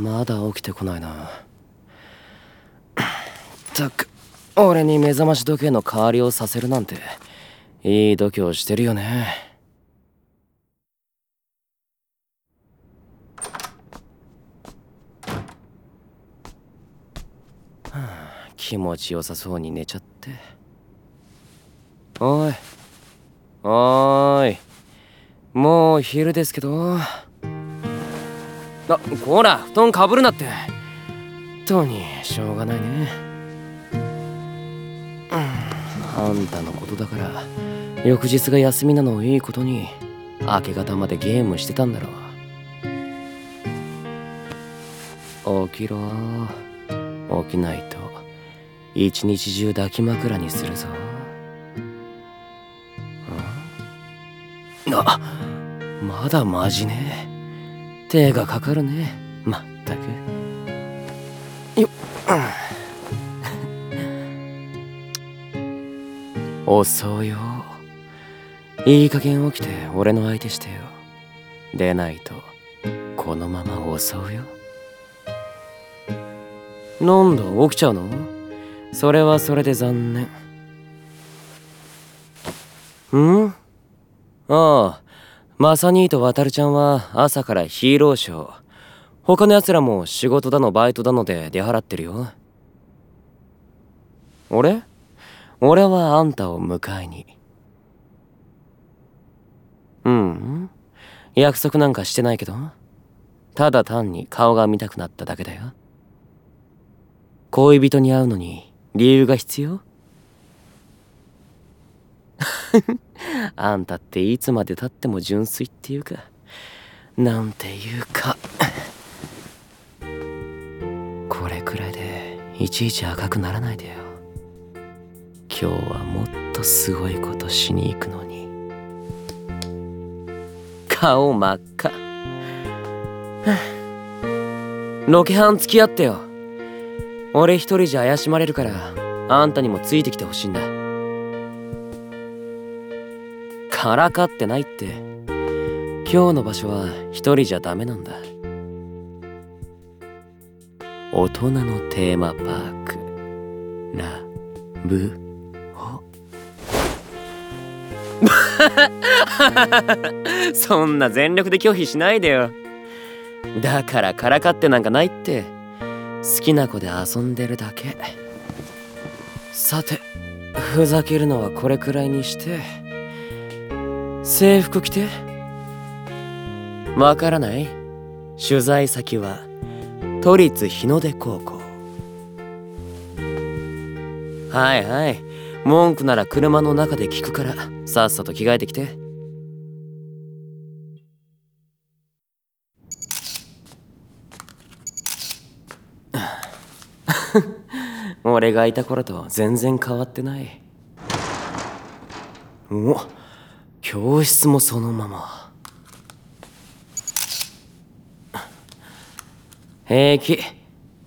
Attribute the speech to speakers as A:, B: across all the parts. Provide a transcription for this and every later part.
A: まだ起きてこないな。ったく俺に目覚まし時計の代わりをさせるなんていい度胸してるよね。はあ気持ちよさそうに寝ちゃって。おいおーいもう昼ですけど。あこら布団かぶるなって。とにしょうがないね。あんたのことだから翌日が休みなのをいいことに明け方までゲームしてたんだろう。起きろ。起きないと一日中抱き枕にするぞ。あまだマジね。手がかかるねまったくよっ遅よいい加減起きて俺の相手してよでないとこのまま襲うよなんだ起きちゃうのそれはそれで残念んああマサ兄とワタルちゃんは朝からヒーローショー。他の奴らも仕事だのバイトだので出払ってるよ。俺？俺はあんたを迎えに。うん？約束なんかしてないけど？ただ単に顔が見たくなっただけだよ。恋人に会うのに理由が必要？あんたっていつまでたっても純粋っていうかなんていうか。これくらいでいちいち赤くならないでよ。今日はもっとすごいことしに行くのに。顔真っ赤。ロケハン付き合ってよ。俺一人じゃ怪しまれるからあんたにもついてきてほしいんだ。からかってないって。今日の場所は一人じゃダメなんだ。大人のテーマパーク。ラブホ。そんな全力で拒否しないでよ。だからからかってなんかないって。好きな子で遊んでるだけ。さてふざけるのはこれくらいにして。制服着て。わからない？取材先は都立日の出高校。はいはい。文句なら車の中で聞くからさっさと着替えてきて。俺がいた頃と全然変わってない。お教室もそのまま。平気。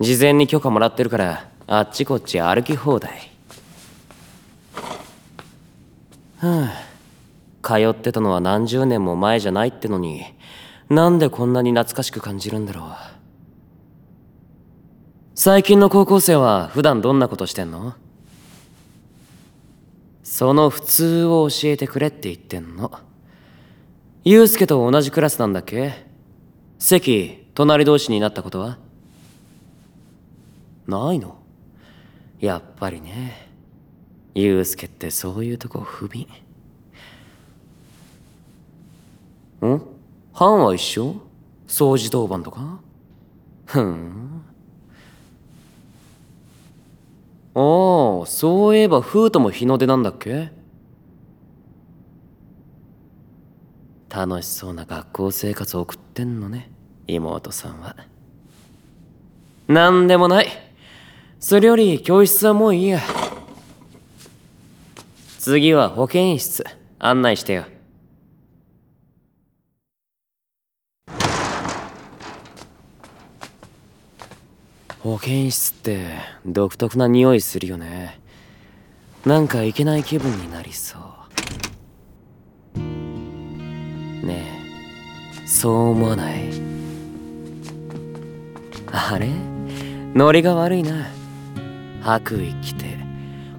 A: 事前に許可もらってるからあっちこっち歩き放題。はあ。通ってたのは何十年も前じゃないってのになんでこんなに懐かしく感じるんだろう。最近の高校生は普段どんなことしてんの？その普通を教えてくれって言ってんの。ユウスケと同じクラスなんだっけ？席隣同士になったことは？ないの？やっぱりね。ユウスケってそういうとこ不憫。ん？班は一緒？掃除当番とか？ふん。そういえばフートも日の出なんだっけ？楽しそうな学校生活を送ってんのね妹さんは。何でもない。それより教室はもういいや。次は保健室案内してよ。保健室って独特な匂いするよね。なんかいけない気分になりそう。ねえそう思わない？あれ？ノリが悪いな。白衣着て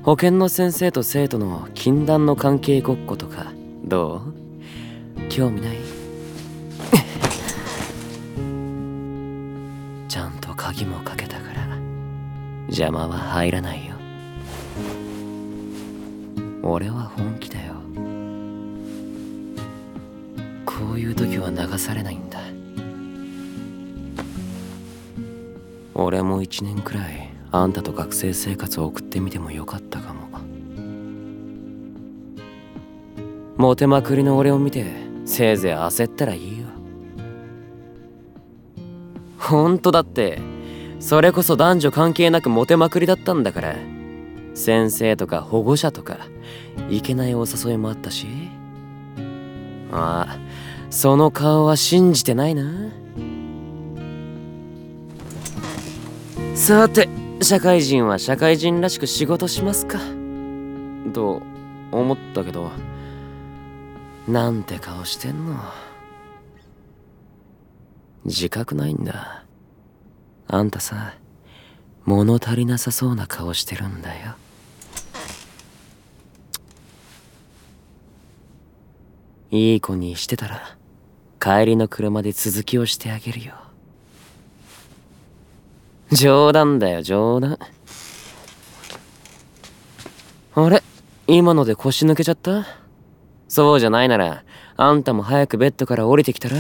A: 保健の先生と生徒の禁断の関係ごっことか。どう？興味ない？ちゃんと鍵もかけ邪魔は入らないよ。俺は本気だよ。こういう時は流されないんだ。俺も一年くらいあんたと学生生活を送ってみてもよかったかも。モテまくりの俺を見てせいぜい焦ったらいいよ。ほんとだってそれこそ男女関係なくモテまくりだったんだから。先生とか保護者とかいけないお誘いもあったし。ああその顔は信じてないな。さて社会人は社会人らしく仕事しますか。と思ったけど。なんて顔してんの。自覚ないんだ。あんたさ物足りなさそうな顔してるんだよ。いい子にしてたら帰りの車で続きをしてあげるよ。冗談だよ冗談。あれ今ので腰抜けちゃった？そうじゃないならあんたも早くベッドから降りてきたら？